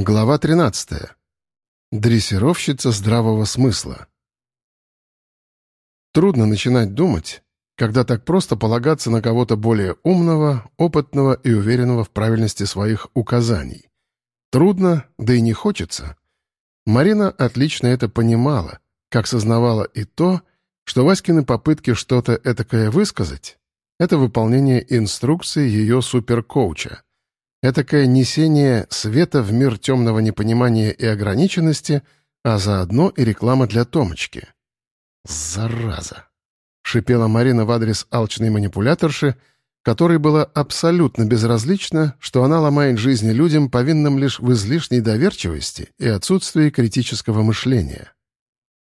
Глава 13. Дрессировщица здравого смысла. Трудно начинать думать, когда так просто полагаться на кого-то более умного, опытного и уверенного в правильности своих указаний. Трудно, да и не хочется. Марина отлично это понимала, как сознавала и то, что Васькины попытки что-то этакое высказать — это выполнение инструкции ее суперкоуча — Этакое несение света в мир темного непонимания и ограниченности, а заодно и реклама для Томочки. «Зараза!» — шипела Марина в адрес алчной манипуляторши, которой было абсолютно безразлично, что она ломает жизни людям, повинным лишь в излишней доверчивости и отсутствии критического мышления.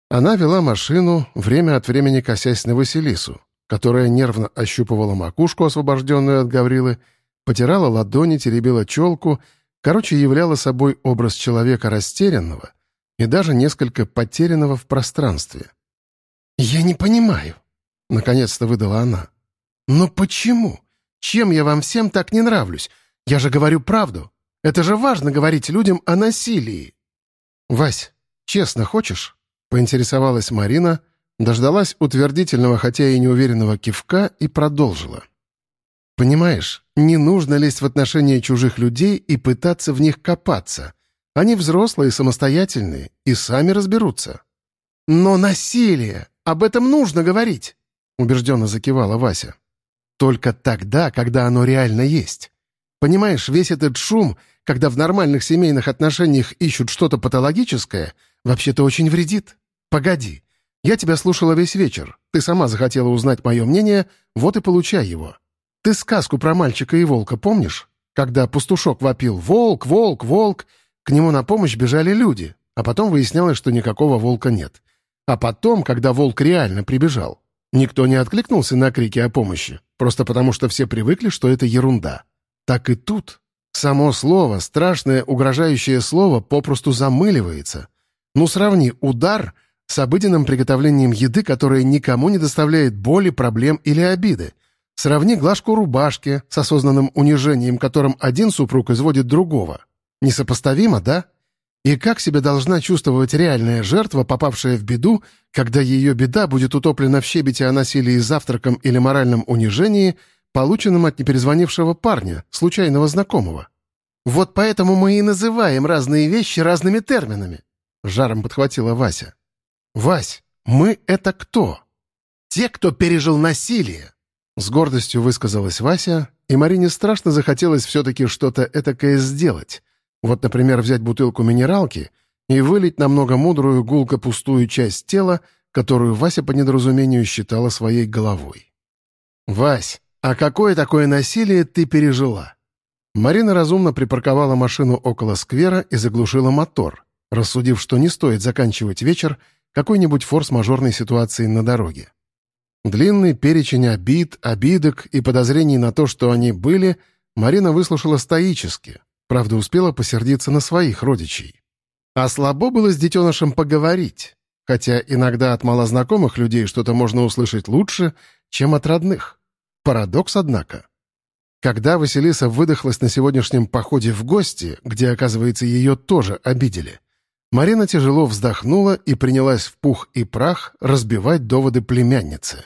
Она вела машину, время от времени косясь на Василису, которая нервно ощупывала макушку, освобожденную от Гаврилы, потирала ладони, теребила челку, короче, являла собой образ человека растерянного и даже несколько потерянного в пространстве. «Я не понимаю», — наконец-то выдала она. «Но почему? Чем я вам всем так не нравлюсь? Я же говорю правду. Это же важно говорить людям о насилии». «Вась, честно хочешь?» — поинтересовалась Марина, дождалась утвердительного, хотя и неуверенного кивка и продолжила. Понимаешь, не нужно лезть в отношения чужих людей и пытаться в них копаться. Они взрослые, самостоятельные и сами разберутся. «Но насилие! Об этом нужно говорить!» — убежденно закивала Вася. «Только тогда, когда оно реально есть. Понимаешь, весь этот шум, когда в нормальных семейных отношениях ищут что-то патологическое, вообще-то очень вредит. Погоди, я тебя слушала весь вечер. Ты сама захотела узнать мое мнение, вот и получай его. Ты сказку про мальчика и волка помнишь? Когда пастушок вопил «Волк! Волк! Волк!» К нему на помощь бежали люди, а потом выяснялось, что никакого волка нет. А потом, когда волк реально прибежал, никто не откликнулся на крики о помощи, просто потому что все привыкли, что это ерунда. Так и тут. Само слово, страшное угрожающее слово, попросту замыливается. Ну сравни удар с обыденным приготовлением еды, которое никому не доставляет боли, проблем или обиды. Сравни глажку рубашки с осознанным унижением, которым один супруг изводит другого. Несопоставимо, да? И как себя должна чувствовать реальная жертва, попавшая в беду, когда ее беда будет утоплена в щебете о насилии завтраком или моральном унижении, полученном от неперезвонившего парня, случайного знакомого? Вот поэтому мы и называем разные вещи разными терминами. Жаром подхватила Вася. «Вась, мы — это кто?» «Те, кто пережил насилие. С гордостью высказалась Вася, и Марине страшно захотелось все-таки что-то этакое сделать. Вот, например, взять бутылку минералки и вылить на много мудрую гулко пустую часть тела, которую Вася по недоразумению считала своей головой. «Вась, а какое такое насилие ты пережила?» Марина разумно припарковала машину около сквера и заглушила мотор, рассудив, что не стоит заканчивать вечер какой-нибудь форс-мажорной ситуацией на дороге. Длинный перечень обид, обидок и подозрений на то, что они были, Марина выслушала стоически, правда, успела посердиться на своих родичей. А слабо было с детенышем поговорить, хотя иногда от малознакомых людей что-то можно услышать лучше, чем от родных. Парадокс, однако. Когда Василиса выдохлась на сегодняшнем походе в гости, где, оказывается, ее тоже обидели, Марина тяжело вздохнула и принялась в пух и прах разбивать доводы племянницы.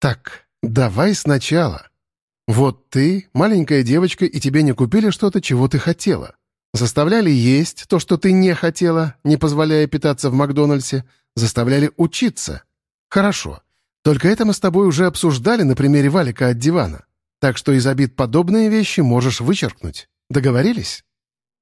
«Так, давай сначала. Вот ты, маленькая девочка, и тебе не купили что-то, чего ты хотела. Заставляли есть то, что ты не хотела, не позволяя питаться в Макдональдсе. Заставляли учиться. Хорошо. Только это мы с тобой уже обсуждали на примере валика от дивана. Так что из обид подобные вещи можешь вычеркнуть. Договорились?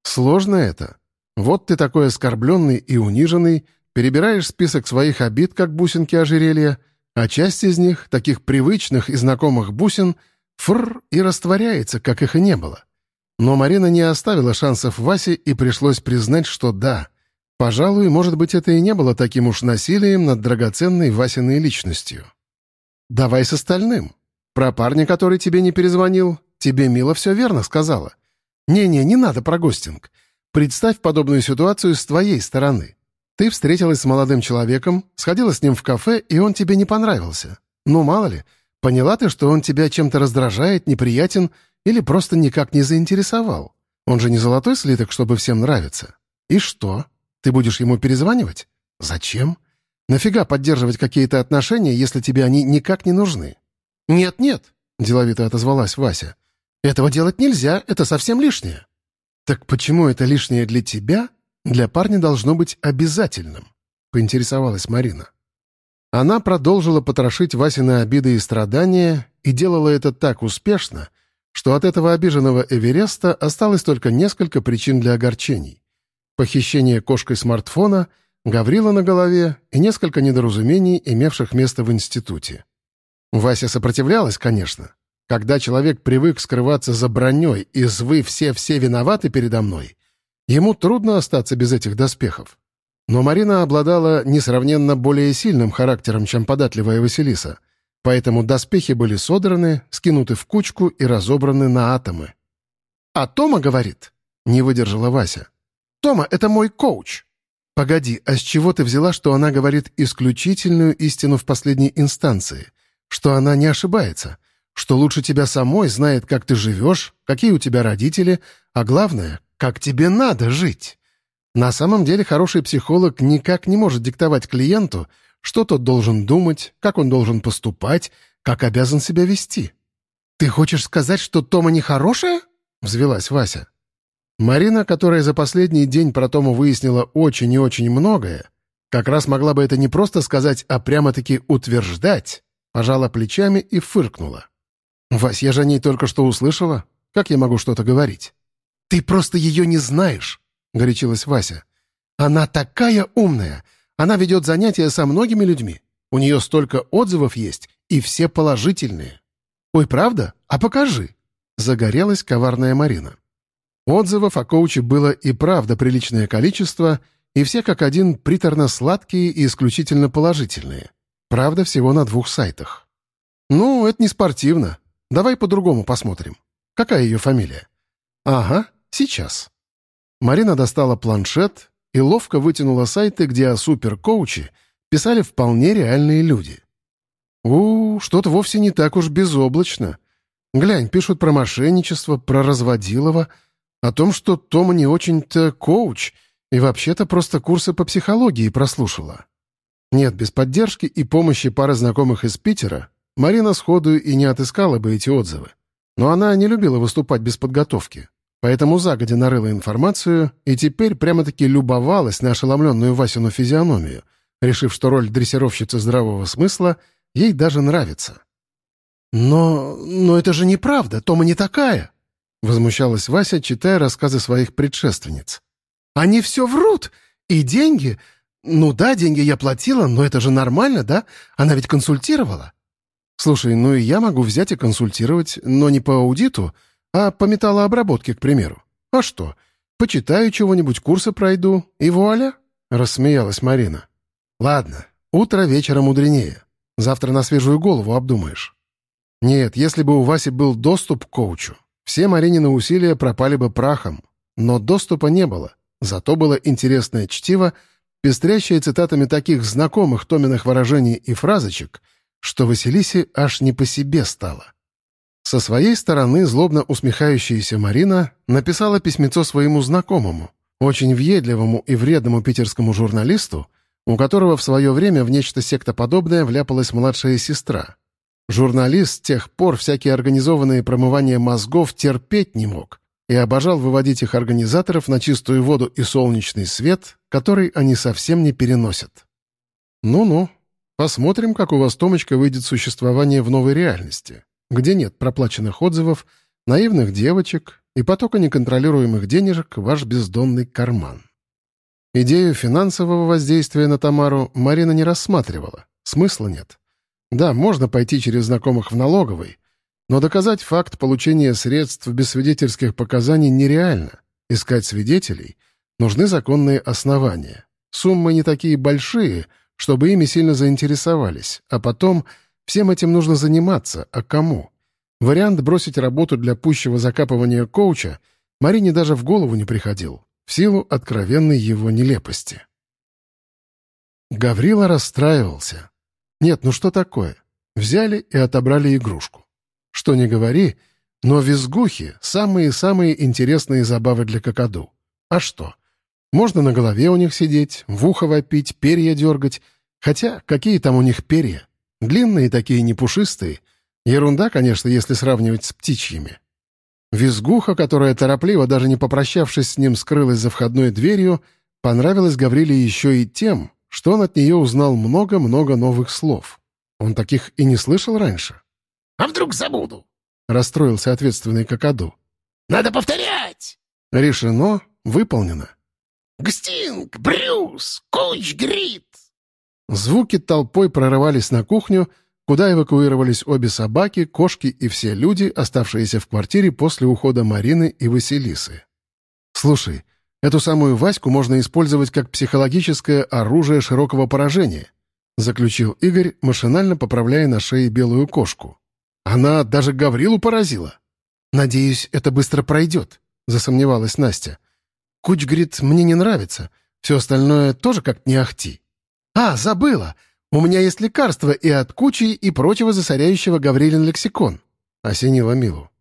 Сложно это. Вот ты такой оскорбленный и униженный, перебираешь список своих обид, как бусинки ожерелья, а часть из них, таких привычных и знакомых бусин, фр и растворяется, как их и не было. Но Марина не оставила шансов Васе и пришлось признать, что да. Пожалуй, может быть, это и не было таким уж насилием над драгоценной Васиной личностью. «Давай с остальным. Про парня, который тебе не перезвонил, тебе Мила все верно сказала. Не-не, не надо про гостинг. Представь подобную ситуацию с твоей стороны. Ты встретилась с молодым человеком, сходила с ним в кафе, и он тебе не понравился. Ну, мало ли, поняла ты, что он тебя чем-то раздражает, неприятен или просто никак не заинтересовал. Он же не золотой слиток, чтобы всем нравиться. И что? Ты будешь ему перезванивать? Зачем? Нафига поддерживать какие-то отношения, если тебе они никак не нужны? Нет-нет, деловито отозвалась Вася. Этого делать нельзя, это совсем лишнее. Так почему это лишнее для тебя для парня должно быть обязательным? Поинтересовалась Марина. Она продолжила потрошить Васины обиды и страдания и делала это так успешно, что от этого обиженного Эвереста осталось только несколько причин для огорчений. Похищение кошкой смартфона, Гаврила на голове и несколько недоразумений, имевших место в институте. Вася сопротивлялась, конечно. Когда человек привык скрываться за броней и звы «все-все виноваты передо мной», ему трудно остаться без этих доспехов. Но Марина обладала несравненно более сильным характером, чем податливая Василиса, поэтому доспехи были содраны, скинуты в кучку и разобраны на атомы. «А Тома говорит», — не выдержала Вася, — «Тома — это мой коуч». «Погоди, а с чего ты взяла, что она говорит исключительную истину в последней инстанции? Что она не ошибается? Что лучше тебя самой знает, как ты живешь, какие у тебя родители, а главное, как тебе надо жить?» На самом деле хороший психолог никак не может диктовать клиенту, что тот должен думать, как он должен поступать, как обязан себя вести. «Ты хочешь сказать, что Тома нехорошая?» — взвелась Вася. Марина, которая за последний день про Тому выяснила очень и очень многое, как раз могла бы это не просто сказать, а прямо-таки утверждать, пожала плечами и фыркнула. «Вась, я же о ней только что услышала. Как я могу что-то говорить?» «Ты просто ее не знаешь», — горячилась Вася. «Она такая умная, она ведет занятия со многими людьми. У нее столько отзывов есть, и все положительные. Ой, правда? А покажи!» Загорелась коварная Марина. Отзывов о коуче было и правда приличное количество, и все как один приторно-сладкие и исключительно положительные. Правда, всего на двух сайтах. «Ну, это не спортивно. Давай по-другому посмотрим. Какая ее фамилия?» «Ага, сейчас». Марина достала планшет и ловко вытянула сайты, где о суперкоуче писали вполне реальные люди. у что-то вовсе не так уж безоблачно. Глянь, пишут про мошенничество, про разводилово, о том, что Тома не очень-то коуч и вообще-то просто курсы по психологии прослушала. Нет, без поддержки и помощи пары знакомых из Питера Марина сходу и не отыскала бы эти отзывы. Но она не любила выступать без подготовки. Поэтому загодя нарыла информацию и теперь прямо-таки любовалась на ошеломленную Васину физиономию, решив, что роль дрессировщицы здравого смысла ей даже нравится. «Но... но это же неправда, Тома не такая!» — возмущалась Вася, читая рассказы своих предшественниц. «Они все врут! И деньги... Ну да, деньги я платила, но это же нормально, да? Она ведь консультировала!» «Слушай, ну и я могу взять и консультировать, но не по аудиту, а по металлообработке, к примеру. А что? Почитаю чего-нибудь, курсы пройду, и вуаля!» — рассмеялась Марина. «Ладно, утро вечера мудренее. Завтра на свежую голову обдумаешь». Нет, если бы у Васи был доступ к коучу, все Маринины усилия пропали бы прахом. Но доступа не было. Зато было интересное чтиво, пестрящее цитатами таких знакомых Томиных выражений и фразочек, что Василисе аж не по себе стало. Со своей стороны злобно усмехающаяся Марина написала письмецо своему знакомому, очень въедливому и вредному питерскому журналисту, у которого в свое время в нечто сектоподобное вляпалась младшая сестра. Журналист с тех пор всякие организованные промывания мозгов терпеть не мог и обожал выводить их организаторов на чистую воду и солнечный свет, который они совсем не переносят. Ну-ну, посмотрим, как у вас, Томочка, выйдет существование в новой реальности где нет проплаченных отзывов, наивных девочек и потока неконтролируемых денежек в ваш бездонный карман. Идею финансового воздействия на Тамару Марина не рассматривала. Смысла нет. Да, можно пойти через знакомых в налоговой, но доказать факт получения средств без свидетельских показаний нереально. Искать свидетелей нужны законные основания. Суммы не такие большие, чтобы ими сильно заинтересовались, а потом — Всем этим нужно заниматься, а кому? Вариант бросить работу для пущего закапывания коуча Марине даже в голову не приходил, в силу откровенной его нелепости. Гаврила расстраивался. Нет, ну что такое? Взяли и отобрали игрушку. Что не говори, Но визгухи — самые-самые интересные забавы для какаду. А что? Можно на голове у них сидеть, в ухо вопить, перья дергать. Хотя, какие там у них перья? Длинные такие, не пушистые. Ерунда, конечно, если сравнивать с птичьими. Визгуха, которая торопливо, даже не попрощавшись с ним, скрылась за входной дверью, понравилась Гавриле еще и тем, что он от нее узнал много-много новых слов. Он таких и не слышал раньше. «А вдруг забуду?» — расстроился ответственный какаду. «Надо повторять!» Решено, выполнено. «Гстинг, Брюс, Куч, Грит!» Звуки толпой прорывались на кухню, куда эвакуировались обе собаки, кошки и все люди, оставшиеся в квартире после ухода Марины и Василисы. «Слушай, эту самую Ваську можно использовать как психологическое оружие широкого поражения», заключил Игорь, машинально поправляя на шее белую кошку. «Она даже Гаврилу поразила». «Надеюсь, это быстро пройдет», — засомневалась Настя. «Куч, говорит, мне не нравится. Все остальное тоже как не ахти». «А, забыла! У меня есть лекарство и от кучи, и прочего засоряющего Гаврилин лексикон», — осенила Милу.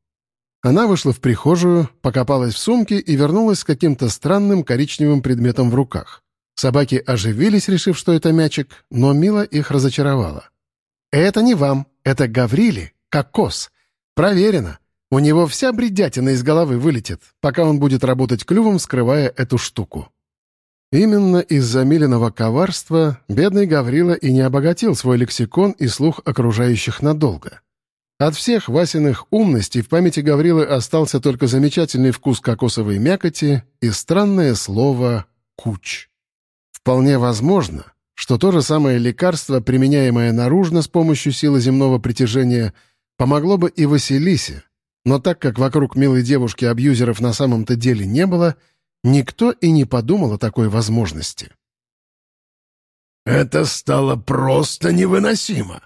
Она вышла в прихожую, покопалась в сумке и вернулась с каким-то странным коричневым предметом в руках. Собаки оживились, решив, что это мячик, но Мила их разочаровала. «Это не вам, это Гаврили, кокос. Проверено. У него вся бредятина из головы вылетит, пока он будет работать клювом, скрывая эту штуку». Именно из-за Милиного коварства бедный Гаврила и не обогатил свой лексикон и слух окружающих надолго. От всех Васиных умностей в памяти Гаврилы остался только замечательный вкус кокосовой мякоти и странное слово «куч». Вполне возможно, что то же самое лекарство, применяемое наружно с помощью силы земного притяжения, помогло бы и Василисе, но так как вокруг милой девушки абьюзеров на самом-то деле не было — Никто и не подумал о такой возможности. «Это стало просто невыносимо!»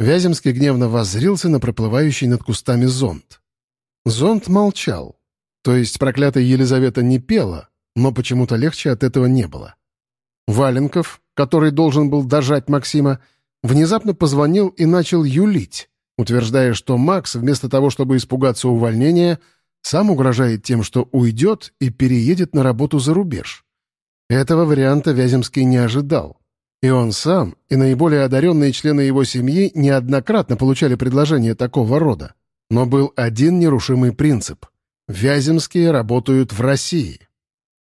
Вяземский гневно воззрился на проплывающий над кустами зонт. Зонт молчал. То есть проклятая Елизавета не пела, но почему-то легче от этого не было. Валенков, который должен был дожать Максима, внезапно позвонил и начал юлить, утверждая, что Макс, вместо того, чтобы испугаться увольнения, — сам угрожает тем, что уйдет и переедет на работу за рубеж. Этого варианта Вяземский не ожидал. И он сам, и наиболее одаренные члены его семьи неоднократно получали предложения такого рода. Но был один нерушимый принцип. Вяземские работают в России.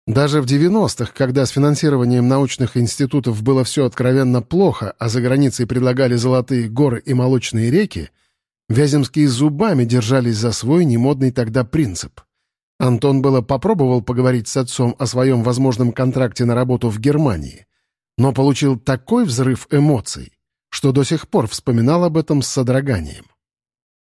Даже в 90-х, когда с финансированием научных институтов было все откровенно плохо, а за границей предлагали золотые горы и молочные реки, Вяземские зубами держались за свой немодный тогда принцип. Антон было попробовал поговорить с отцом о своем возможном контракте на работу в Германии, но получил такой взрыв эмоций, что до сих пор вспоминал об этом с содроганием.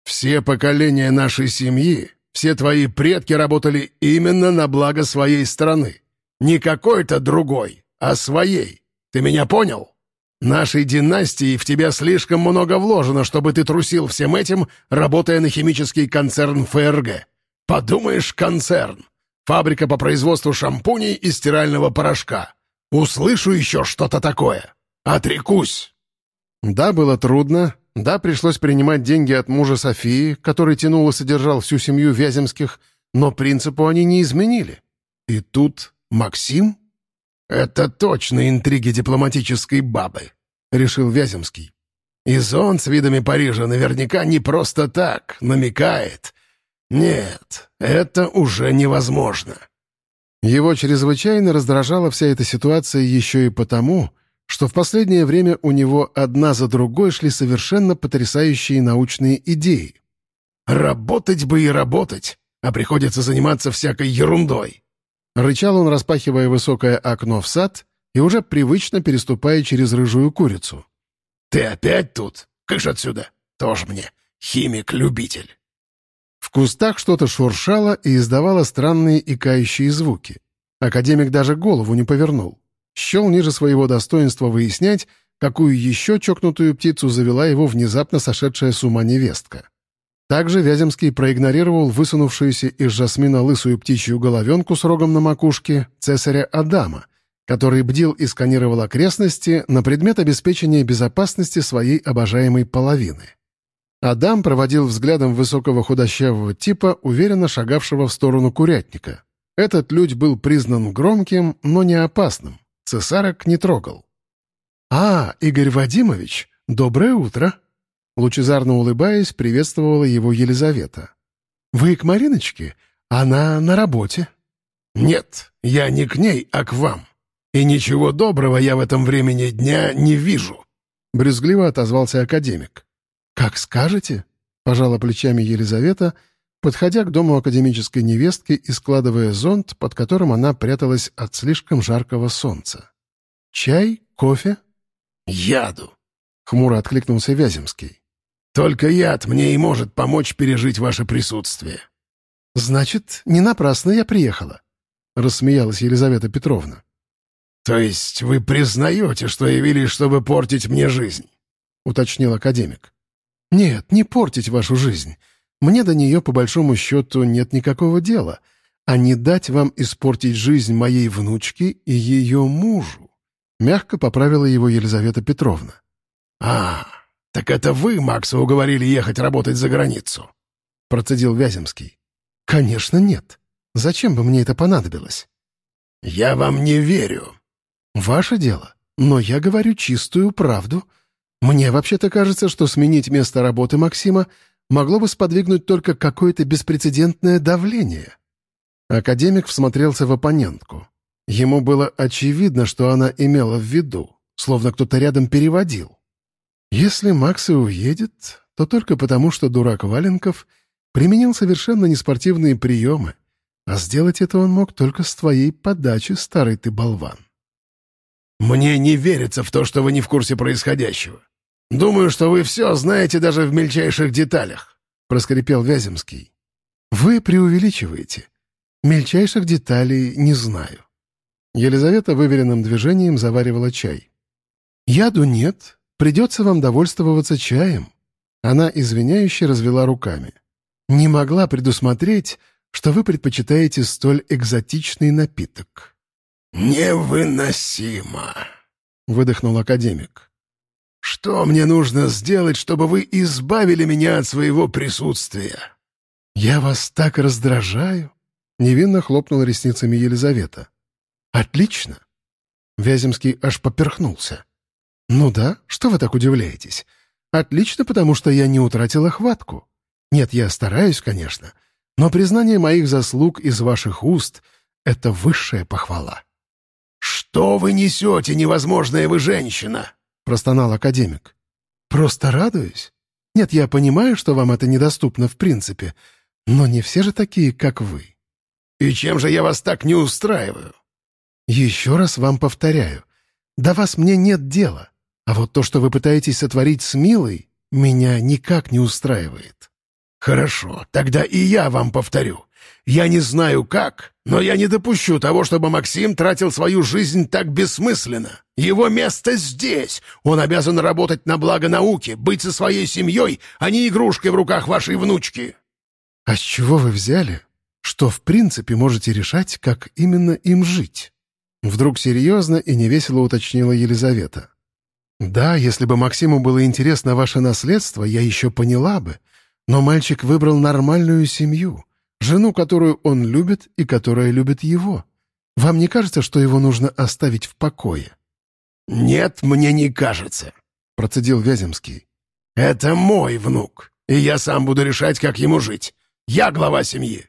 «Все поколения нашей семьи, все твои предки работали именно на благо своей страны. Не какой-то другой, а своей. Ты меня понял?» Нашей династии в тебя слишком много вложено, чтобы ты трусил всем этим, работая на химический концерн ФРГ. Подумаешь, концерн. Фабрика по производству шампуней и стирального порошка. Услышу еще что-то такое. Отрекусь. Да, было трудно. Да, пришлось принимать деньги от мужа Софии, который тянул и содержал всю семью Вяземских, но принципу они не изменили. И тут Максим «Это точно интриги дипломатической бабы», — решил Вяземский. «И зон с видами Парижа наверняка не просто так, намекает. Нет, это уже невозможно». Его чрезвычайно раздражала вся эта ситуация еще и потому, что в последнее время у него одна за другой шли совершенно потрясающие научные идеи. «Работать бы и работать, а приходится заниматься всякой ерундой. Рычал он, распахивая высокое окно в сад и уже привычно переступая через рыжую курицу. «Ты опять тут? Кыш отсюда! Тоже мне химик-любитель!» В кустах что-то шуршало и издавало странные икающие звуки. Академик даже голову не повернул. Щел ниже своего достоинства выяснять, какую еще чокнутую птицу завела его внезапно сошедшая с ума невестка. Также Вяземский проигнорировал высунувшуюся из жасмина лысую птичью головенку с рогом на макушке цесаря Адама, который бдил и сканировал окрестности на предмет обеспечения безопасности своей обожаемой половины. Адам проводил взглядом высокого худощавого типа, уверенно шагавшего в сторону курятника. Этот людь был признан громким, но не опасным. Цесарок не трогал. «А, Игорь Вадимович, доброе утро!» Лучезарно улыбаясь, приветствовала его Елизавета. «Вы к Мариночке? Она на работе». «Нет, я не к ней, а к вам. И ничего доброго я в этом времени дня не вижу», — брюзгливо отозвался академик. «Как скажете», — пожала плечами Елизавета, подходя к дому академической невестки и складывая зонт, под которым она пряталась от слишком жаркого солнца. «Чай? Кофе?» «Яду», — хмуро откликнулся Вяземский. Только яд мне и может помочь пережить ваше присутствие». «Значит, не напрасно я приехала», — рассмеялась Елизавета Петровна. «То есть вы признаете, что явились, чтобы портить мне жизнь?» — уточнил академик. «Нет, не портить вашу жизнь. Мне до нее, по большому счету, нет никакого дела, а не дать вам испортить жизнь моей внучки и ее мужу», — мягко поправила его Елизавета Петровна. «А, «Так это вы Макса уговорили ехать работать за границу?» — процедил Вяземский. «Конечно нет. Зачем бы мне это понадобилось?» «Я вам не верю». «Ваше дело. Но я говорю чистую правду. Мне вообще-то кажется, что сменить место работы Максима могло бы сподвигнуть только какое-то беспрецедентное давление». Академик всмотрелся в оппонентку. Ему было очевидно, что она имела в виду, словно кто-то рядом переводил. Если Макс и уедет, то только потому, что дурак Валенков применил совершенно неспортивные приемы, а сделать это он мог только с твоей подачи, старый ты болван. «Мне не верится в то, что вы не в курсе происходящего. Думаю, что вы все знаете даже в мельчайших деталях», — проскрипел Вяземский. «Вы преувеличиваете. Мельчайших деталей не знаю». Елизавета выверенным движением заваривала чай. «Яду нет, Придется вам довольствоваться чаем». Она извиняюще развела руками. «Не могла предусмотреть, что вы предпочитаете столь экзотичный напиток». «Невыносимо!» — выдохнул академик. «Что мне нужно сделать, чтобы вы избавили меня от своего присутствия?» «Я вас так раздражаю!» — невинно хлопнула ресницами Елизавета. «Отлично!» Вяземский аж поперхнулся. «Ну да, что вы так удивляетесь? Отлично, потому что я не утратила хватку. Нет, я стараюсь, конечно, но признание моих заслуг из ваших уст — это высшая похвала». «Что вы несете, невозможная вы женщина?» — простонал академик. «Просто радуюсь. Нет, я понимаю, что вам это недоступно в принципе, но не все же такие, как вы». «И чем же я вас так не устраиваю?» «Еще раз вам повторяю. До вас мне нет дела. А вот то, что вы пытаетесь сотворить с Милой, меня никак не устраивает». «Хорошо, тогда и я вам повторю. Я не знаю как, но я не допущу того, чтобы Максим тратил свою жизнь так бессмысленно. Его место здесь. Он обязан работать на благо науки, быть со своей семьей, а не игрушкой в руках вашей внучки». «А с чего вы взяли, что в принципе можете решать, как именно им жить?» Вдруг серьезно и невесело уточнила Елизавета. «Да, если бы Максиму было интересно ваше наследство, я еще поняла бы. Но мальчик выбрал нормальную семью, жену, которую он любит и которая любит его. Вам не кажется, что его нужно оставить в покое?» «Нет, мне не кажется», — процедил Вяземский. «Это мой внук, и я сам буду решать, как ему жить. Я глава семьи».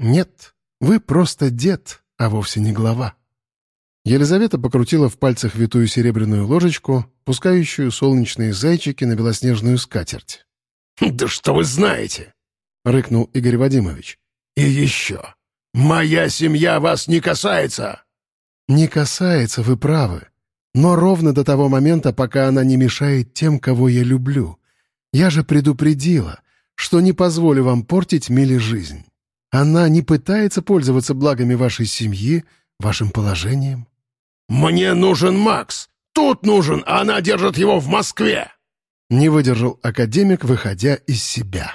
«Нет, вы просто дед, а вовсе не глава». Елизавета покрутила в пальцах витую серебряную ложечку, пускающую солнечные зайчики на белоснежную скатерть. «Да что вы знаете!» — рыкнул Игорь Вадимович. «И еще! Моя семья вас не касается!» «Не касается, вы правы. Но ровно до того момента, пока она не мешает тем, кого я люблю. Я же предупредила, что не позволю вам портить Миле жизнь. Она не пытается пользоваться благами вашей семьи, вашим положением. «Мне нужен Макс! Тут нужен, а она держит его в Москве!» Не выдержал академик, выходя из себя.